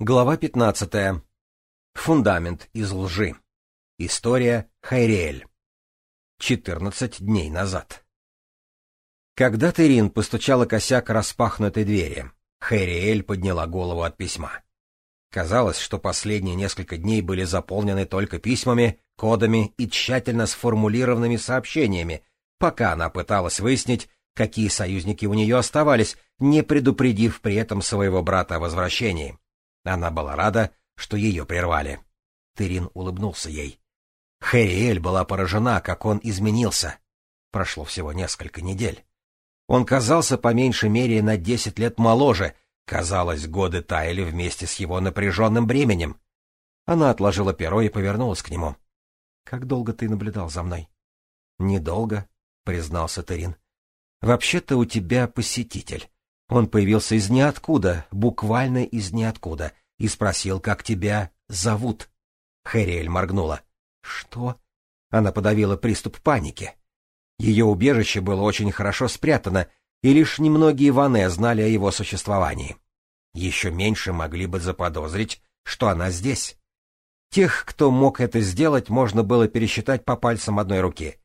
Глава 15. Фундамент из лжи. История Хайриэль. 14 дней назад. Когда Терин постучала косяк распахнутой двери, Хайриэль подняла голову от письма. Казалось, что последние несколько дней были заполнены только письмами, кодами и тщательно сформулированными сообщениями, пока она пыталась выяснить, какие союзники у нее оставались, не предупредив при этом своего брата о возвращении. Она была рада, что ее прервали. Терин улыбнулся ей. Хэриэль была поражена, как он изменился. Прошло всего несколько недель. Он казался по меньшей мере на десять лет моложе. Казалось, годы таяли вместе с его напряженным бременем. Она отложила перо и повернулась к нему. — Как долго ты наблюдал за мной? — Недолго, — признался Терин. — Вообще-то у тебя посетитель. Он появился из ниоткуда, буквально из ниоткуда, и спросил, как тебя зовут. Хэриэль моргнула. «Что?» Она подавила приступ паники. Ее убежище было очень хорошо спрятано, и лишь немногие Ване знали о его существовании. Еще меньше могли бы заподозрить, что она здесь. Тех, кто мог это сделать, можно было пересчитать по пальцам одной руки.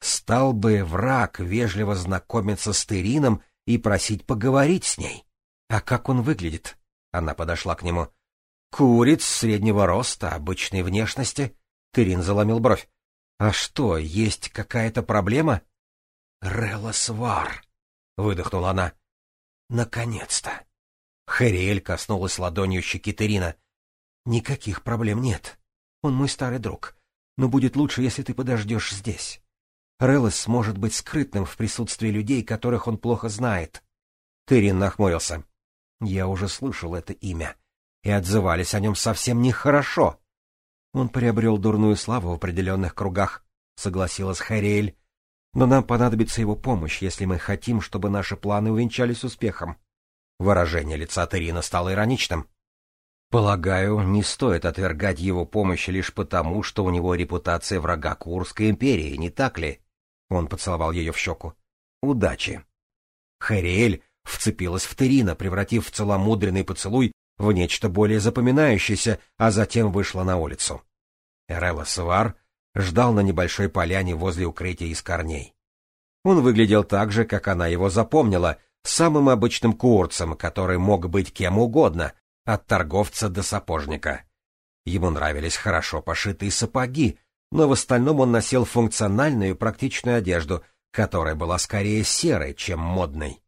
Стал бы враг вежливо знакомиться с Терином и просить поговорить с ней. А как он выглядит? Она подошла к нему. Куриц среднего роста, обычной внешности. Терин заломил бровь. А что, есть какая-то проблема? Релосвар, выдохнула она. Наконец-то. Хэриэль коснулась ладонью щеки Терина. Никаких проблем нет. Он мой старый друг. Но будет лучше, если ты подождешь здесь. Релос сможет быть скрытным в присутствии людей, которых он плохо знает. Тырин нахмурился. Я уже слышал это имя. И отзывались о нем совсем нехорошо. Он приобрел дурную славу в определенных кругах, — согласилась Хариэль. Но нам понадобится его помощь, если мы хотим, чтобы наши планы увенчались успехом. Выражение лица Терина стало ироничным. Полагаю, не стоит отвергать его помощь лишь потому, что у него репутация врага Курской империи, не так ли? Он поцеловал ее в щеку. «Удачи!» Хариэль вцепилась в Терина, превратив целомудренный поцелуй в нечто более запоминающееся, а затем вышла на улицу. Эрелла Савар ждал на небольшой поляне возле укрытия из корней. Он выглядел так же, как она его запомнила, самым обычным курцем, который мог быть кем угодно, от торговца до сапожника. Ему нравились хорошо пошитые сапоги, но в остальном он носил функциональную и практичную одежду, которая была скорее серой, чем модной.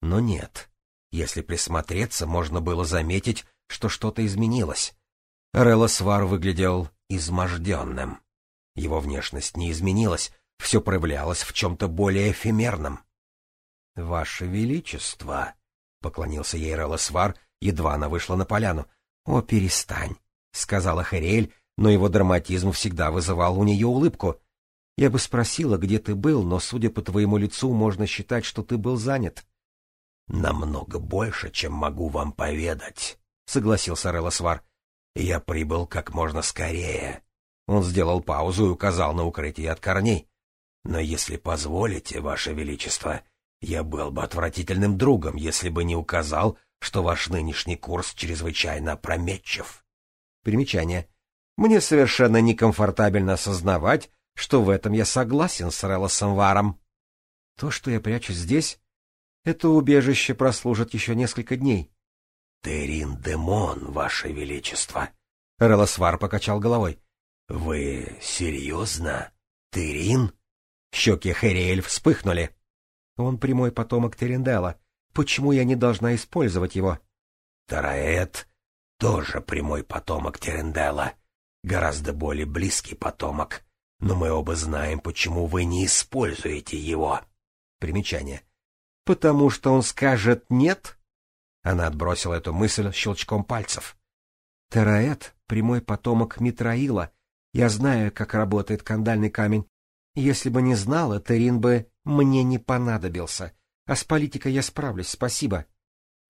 Но нет. Если присмотреться, можно было заметить, что что-то изменилось. Релосвар выглядел изможденным. Его внешность не изменилась, все проявлялось в чем-то более эфемерном. — Ваше Величество! — поклонился ей Релосвар, едва она вышла на поляну. — О, перестань! — сказала Хариэль, но его драматизм всегда вызывал у нее улыбку. Я бы спросила, где ты был, но, судя по твоему лицу, можно считать, что ты был занят. — Намного больше, чем могу вам поведать, — согласился Релосвар. — Я прибыл как можно скорее. Он сделал паузу и указал на укрытие от корней. — Но если позволите, ваше величество, я был бы отвратительным другом, если бы не указал, что ваш нынешний курс чрезвычайно опрометчив. Примечание — мне совершенно некомфортабельно осознавать, что в этом я согласен с Релосом Варом. То, что я прячусь здесь, это убежище прослужит еще несколько дней. — Терин Демон, Ваше Величество! — Релосвар покачал головой. — Вы серьезно? Терин? Щеки Хэриэль вспыхнули. — Он прямой потомок Теринделла. Почему я не должна использовать его? — Тараэт тоже прямой потомок Теринделла гораздо более близкий потомок. Но мы оба знаем, почему вы не используете его. Примечание. Потому что он скажет «нет»?» Она отбросила эту мысль щелчком пальцев. Тераэт — прямой потомок Митраила. Я знаю, как работает кандальный камень. Если бы не знала, Терин бы мне не понадобился. А с политикой я справлюсь, спасибо.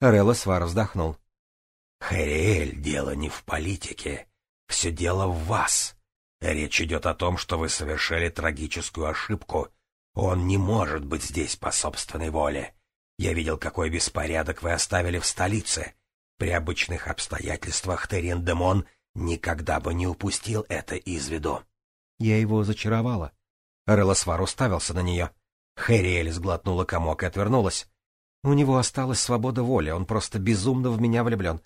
Релла Свар вздохнул. — Хэриэль, дело не в политике. Все дело в вас. Речь идет о том, что вы совершили трагическую ошибку. Он не может быть здесь по собственной воле. Я видел, какой беспорядок вы оставили в столице. При обычных обстоятельствах Терен Демон никогда бы не упустил это из виду. Я его зачаровала. Релосвар уставился на нее. Хэриэль сглотнула комок и отвернулась. У него осталась свобода воли, он просто безумно в меня влюблен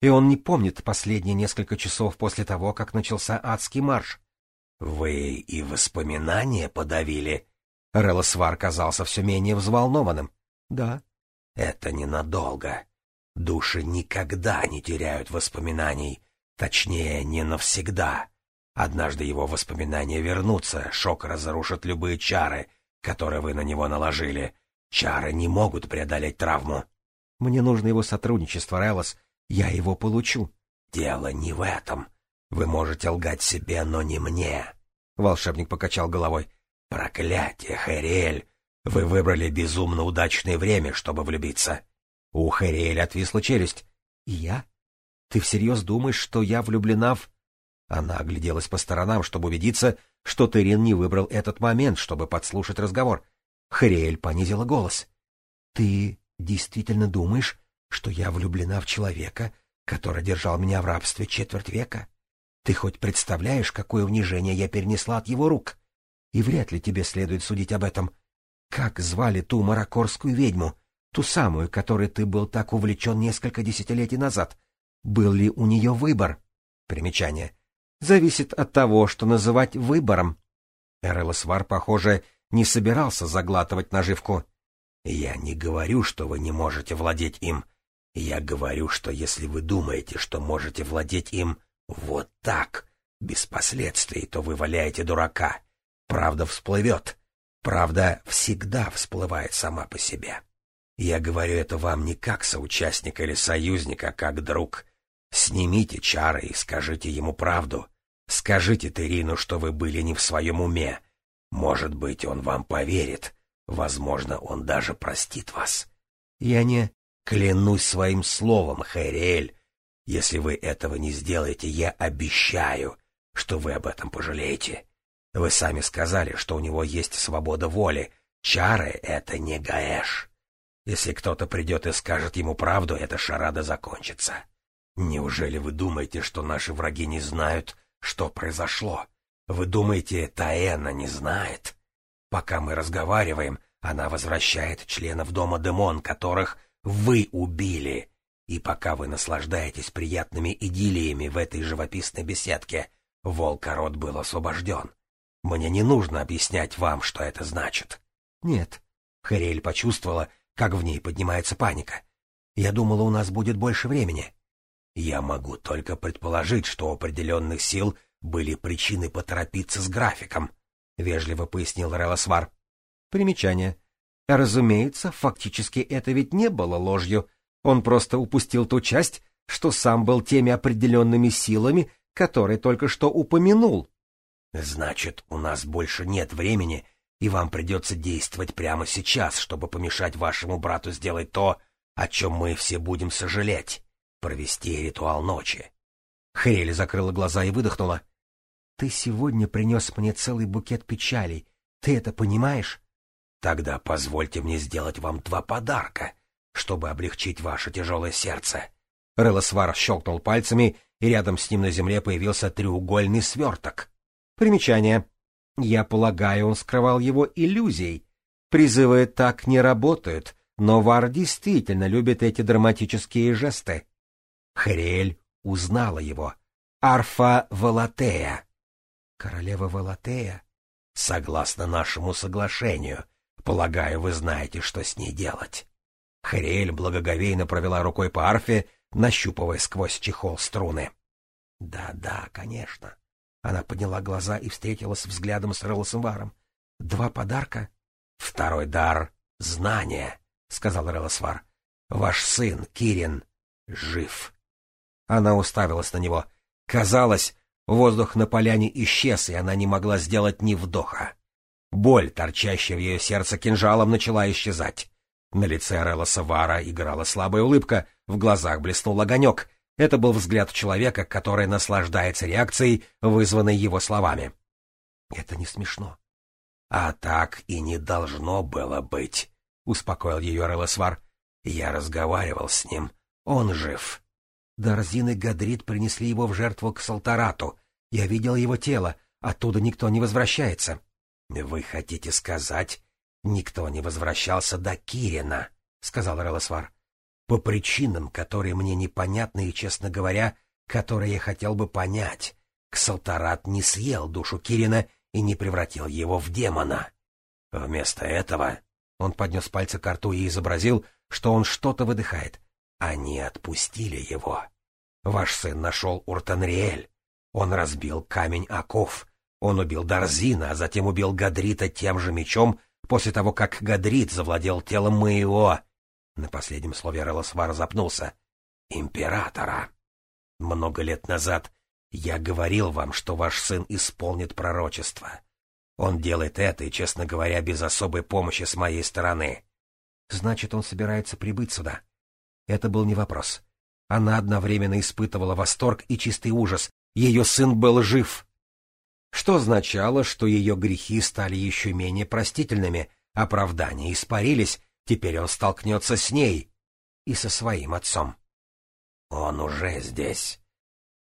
и он не помнит последние несколько часов после того, как начался адский марш. — Вы и воспоминания подавили? Релосвар казался все менее взволнованным. — Да. — Это ненадолго. Души никогда не теряют воспоминаний, точнее, не навсегда. Однажды его воспоминания вернутся, шок разрушит любые чары, которые вы на него наложили. Чары не могут преодолеть травму. — Мне нужно его сотрудничество, Релос, — я его получу. Дело не в этом. Вы можете лгать себе, но не мне. Волшебник покачал головой. Проклятие, Хэриэль! Вы выбрали безумно удачное время, чтобы влюбиться. У Хэриэля отвисла челюсть. И я? Ты всерьез думаешь, что я влюблена в... Она огляделась по сторонам, чтобы убедиться, что Терин не выбрал этот момент, чтобы подслушать разговор. Хэриэль понизила голос. — Ты действительно думаешь, что я влюблена в человека, который держал меня в рабстве четверть века? Ты хоть представляешь, какое унижение я перенесла от его рук? И вряд ли тебе следует судить об этом. Как звали ту маракорскую ведьму, ту самую, которой ты был так увлечен несколько десятилетий назад? Был ли у нее выбор? Примечание. Зависит от того, что называть выбором. Эрелосвар, похоже, не собирался заглатывать наживку. Я не говорю, что вы не можете владеть им. Я говорю, что если вы думаете, что можете владеть им вот так, без последствий, то вы валяете дурака. Правда всплывет. Правда всегда всплывает сама по себе. Я говорю это вам не как соучастник или союзник, а как друг. Снимите чары и скажите ему правду. Скажите Терину, что вы были не в своем уме. Может быть, он вам поверит. Возможно, он даже простит вас. Я не... Клянусь своим словом, Хэриэль, если вы этого не сделаете, я обещаю, что вы об этом пожалеете. Вы сами сказали, что у него есть свобода воли. Чары — это не Гаэш. Если кто-то придет и скажет ему правду, эта шарада закончится. Неужели вы думаете, что наши враги не знают, что произошло? Вы думаете, Таэна не знает? Пока мы разговариваем, она возвращает членов дома Демон, которых вы убили. И пока вы наслаждаетесь приятными идиллиями в этой живописной беседке, волкород был освобожден. Мне не нужно объяснять вам, что это значит. Нет. Хериэль почувствовала, как в ней поднимается паника. Я думала, у нас будет больше времени. Я могу только предположить, что у определенных сил были причины поторопиться с графиком, — вежливо пояснил Релосвар. Примечание. Разумеется, фактически это ведь не было ложью. Он просто упустил ту часть, что сам был теми определенными силами, которые только что упомянул. Значит, у нас больше нет времени, и вам придется действовать прямо сейчас, чтобы помешать вашему брату сделать то, о чем мы все будем сожалеть — провести ритуал ночи. Хрель закрыла глаза и выдохнула. — Ты сегодня принес мне целый букет печалей. Ты это понимаешь? Тогда позвольте мне сделать вам два подарка, чтобы облегчить ваше тяжелое сердце. Релосвар щелкнул пальцами, и рядом с ним на земле появился треугольный сверток. Примечание. Я полагаю, он скрывал его иллюзией. Призывы так не работают, но Вар действительно любит эти драматические жесты. Хариэль узнала его. Арфа Валатея. Королева Валатея? Согласно нашему соглашению, Полагаю, вы знаете, что с ней делать. Хриэль благоговейно провела рукой по арфе, нащупывая сквозь чехол струны. «Да, да, конечно». Она подняла глаза и встретилась взглядом с Релосом Варом. «Два подарка?» «Второй дар — знание», — сказал Релосвар. «Ваш сын, Кирин, жив». Она уставилась на него. Казалось, воздух на поляне исчез, и она не могла сделать ни вдоха. Боль, торчащая в ее сердце кинжалом, начала исчезать. На лице Релла Савара играла слабая улыбка, в глазах блеснул огонек. Это был взгляд человека, который наслаждается реакцией, вызванной его словами. «Это не смешно». «А так и не должно было быть», — успокоил ее Релосвар. «Я разговаривал с ним. Он жив». Дарзин и Гадрит принесли его в жертву к Салтарату. Я видел его тело. Оттуда никто не возвращается. «Вы хотите сказать, никто не возвращался до Кирина?» — сказал Релосвар. «По причинам, которые мне непонятны и, честно говоря, которые я хотел бы понять. Ксалтарат не съел душу Кирина и не превратил его в демона. Вместо этого...» Он поднес пальцы к рту и изобразил, что он что-то выдыхает. «Они отпустили его. Ваш сын нашел Уртанриэль. Он разбил камень оков» Он убил Дарзина, а затем убил Гадрита тем же мечом, после того, как Гадрит завладел телом моего... На последнем слове Релосвар запнулся. Императора. Много лет назад я говорил вам, что ваш сын исполнит пророчество. Он делает это, и, честно говоря, без особой помощи с моей стороны. Значит, он собирается прибыть сюда. Это был не вопрос. Она одновременно испытывала восторг и чистый ужас. Ее сын был жив что означало, что ее грехи стали еще менее простительными, оправдания испарились, теперь он столкнется с ней и со своим отцом. Он уже здесь.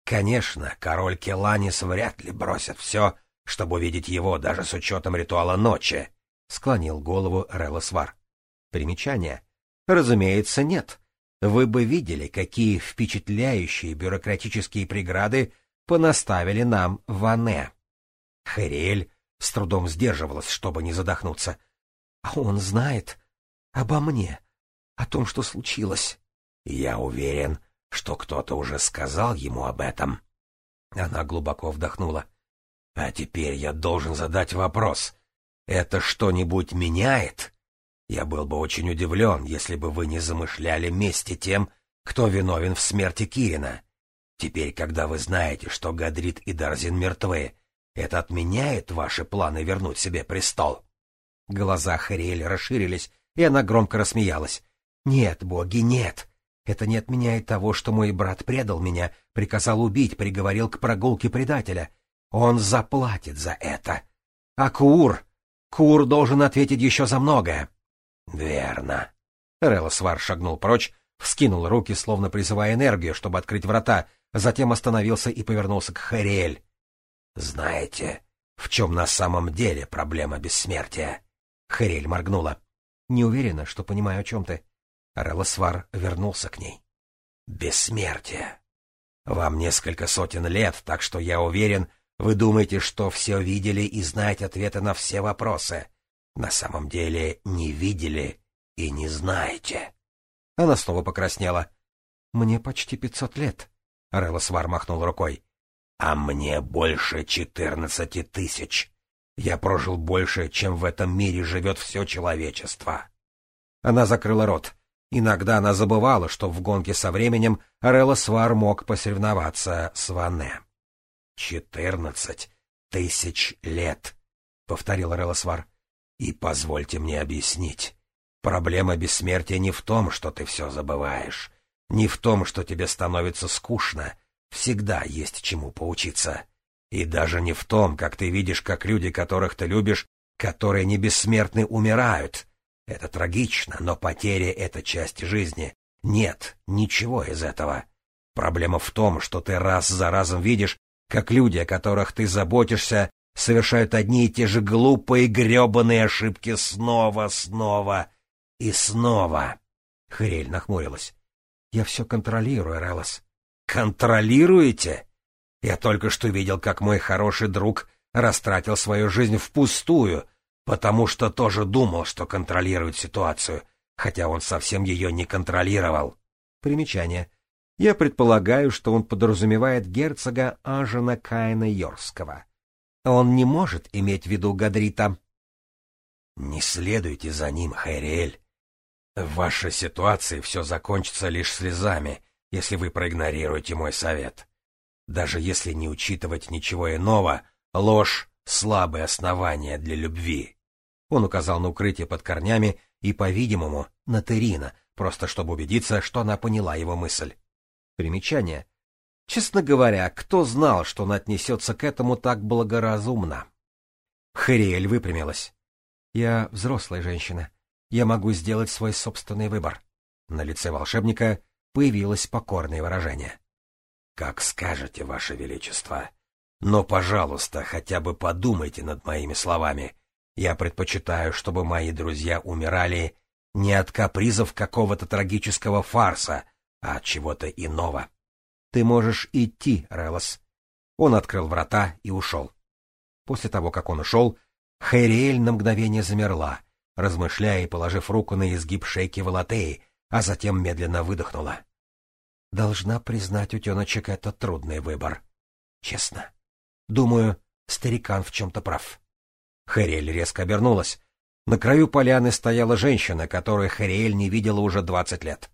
Конечно, король Келанис вряд ли бросит все, чтобы увидеть его даже с учетом ритуала ночи, — склонил голову Релосвар. Примечание. Разумеется, нет. Вы бы видели, какие впечатляющие бюрократические преграды понаставили нам в Анне. Хэриэль с трудом сдерживалась, чтобы не задохнуться. «А он знает обо мне, о том, что случилось». «Я уверен, что кто-то уже сказал ему об этом». Она глубоко вдохнула. «А теперь я должен задать вопрос. Это что-нибудь меняет?» «Я был бы очень удивлен, если бы вы не замышляли мести тем, кто виновен в смерти Кирина. Теперь, когда вы знаете, что Гадрит и Дарзин мертвы, это отменяет ваши планы вернуть себе престол. Глаза Хариэль расширились, и она громко рассмеялась. «Нет, боги, нет! Это не отменяет того, что мой брат предал меня, приказал убить, приговорил к прогулке предателя. Он заплатит за это. А Кур? Кур должен ответить еще за многое». «Верно». Релосвар шагнул прочь, вскинул руки, словно призывая энергию, чтобы открыть врата, затем остановился и повернулся к Хариэль. «Знаете, в чем на самом деле проблема бессмертия?» Херель моргнула. «Не уверена, что понимаю, о чем ты». Релосвар вернулся к ней. «Бессмертие. Вам несколько сотен лет, так что я уверен, вы думаете, что все видели и знаете ответы на все вопросы. На самом деле не видели и не знаете». Она снова покраснела. «Мне почти пятьсот лет», — Релосвар махнул рукой. А мне больше четырнадцати тысяч. Я прожил больше, чем в этом мире живет все человечество. Она закрыла рот. Иногда она забывала, что в гонке со временем Орелла Свар мог посоревноваться с Ване. «Четырнадцать тысяч лет», — повторил Орелла Свар. «И позвольте мне объяснить. Проблема бессмертия не в том, что ты все забываешь, не в том, что тебе становится скучно, Всегда есть чему поучиться. И даже не в том, как ты видишь, как люди, которых ты любишь, которые не бессмертны, умирают. Это трагично, но потеря — это часть жизни. Нет, ничего из этого. Проблема в том, что ты раз за разом видишь, как люди, о которых ты заботишься, совершают одни и те же глупые гребаные ошибки снова, снова и снова. Хрель нахмурилась. — Я все контролирую, Релос. «Контролируете?» Я только что видел, как мой хороший друг растратил свою жизнь впустую, потому что тоже думал, что контролирует ситуацию, хотя он совсем ее не контролировал. Примечание. Я предполагаю, что он подразумевает герцога Ажена Каина Йорского. Он не может иметь в виду Гадрита. Не следуйте за ним, Хайриэль. В вашей ситуации все закончится лишь слезами, если вы проигнорируете мой совет. Даже если не учитывать ничего иного, ложь — слабое основание для любви. Он указал на укрытие под корнями и, по-видимому, на Терина, просто чтобы убедиться, что она поняла его мысль. Примечание. Честно говоря, кто знал, что он отнесется к этому так благоразумно? Хариэль выпрямилась. «Я взрослая женщина. Я могу сделать свой собственный выбор». На лице волшебника появилось покорное выражение. «Как скажете, Ваше Величество. Но, пожалуйста, хотя бы подумайте над моими словами. Я предпочитаю, чтобы мои друзья умирали не от капризов какого-то трагического фарса, а от чего-то иного. Ты можешь идти, Релос». Он открыл врата и ушел. После того, как он ушел, Хайриэль на мгновение замерла, размышляя и положив руку на изгиб шейки Валатеи а затем медленно выдохнула. Должна признать, утеночек, это трудный выбор. Честно. Думаю, старикан в чем-то прав. Хэриэль резко обернулась. На краю поляны стояла женщина, которую Хэриэль не видела уже двадцать лет.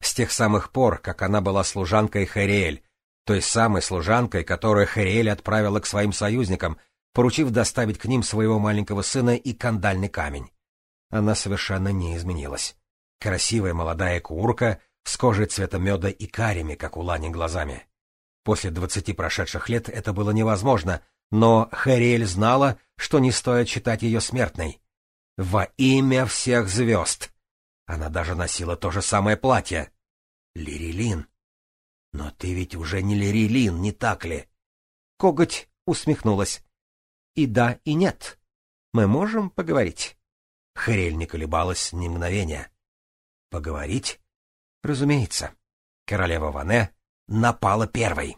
С тех самых пор, как она была служанкой Хэриэль, той самой служанкой, которую Хэриэль отправила к своим союзникам, поручив доставить к ним своего маленького сына и кандальный камень. Она совершенно не изменилась. Красивая молодая курка с кожей цвета меда и карими, как у Лани, глазами. После двадцати прошедших лет это было невозможно, но Хэриэль знала, что не стоит считать ее смертной. «Во имя всех звезд!» Она даже носила то же самое платье. «Лирилин!» «Но ты ведь уже не Лирилин, не так ли?» Коготь усмехнулась. «И да, и нет. Мы можем поговорить?» Хрель не колебалась ни мгновения. Поговорить? Разумеется. Королева Ване напала первой.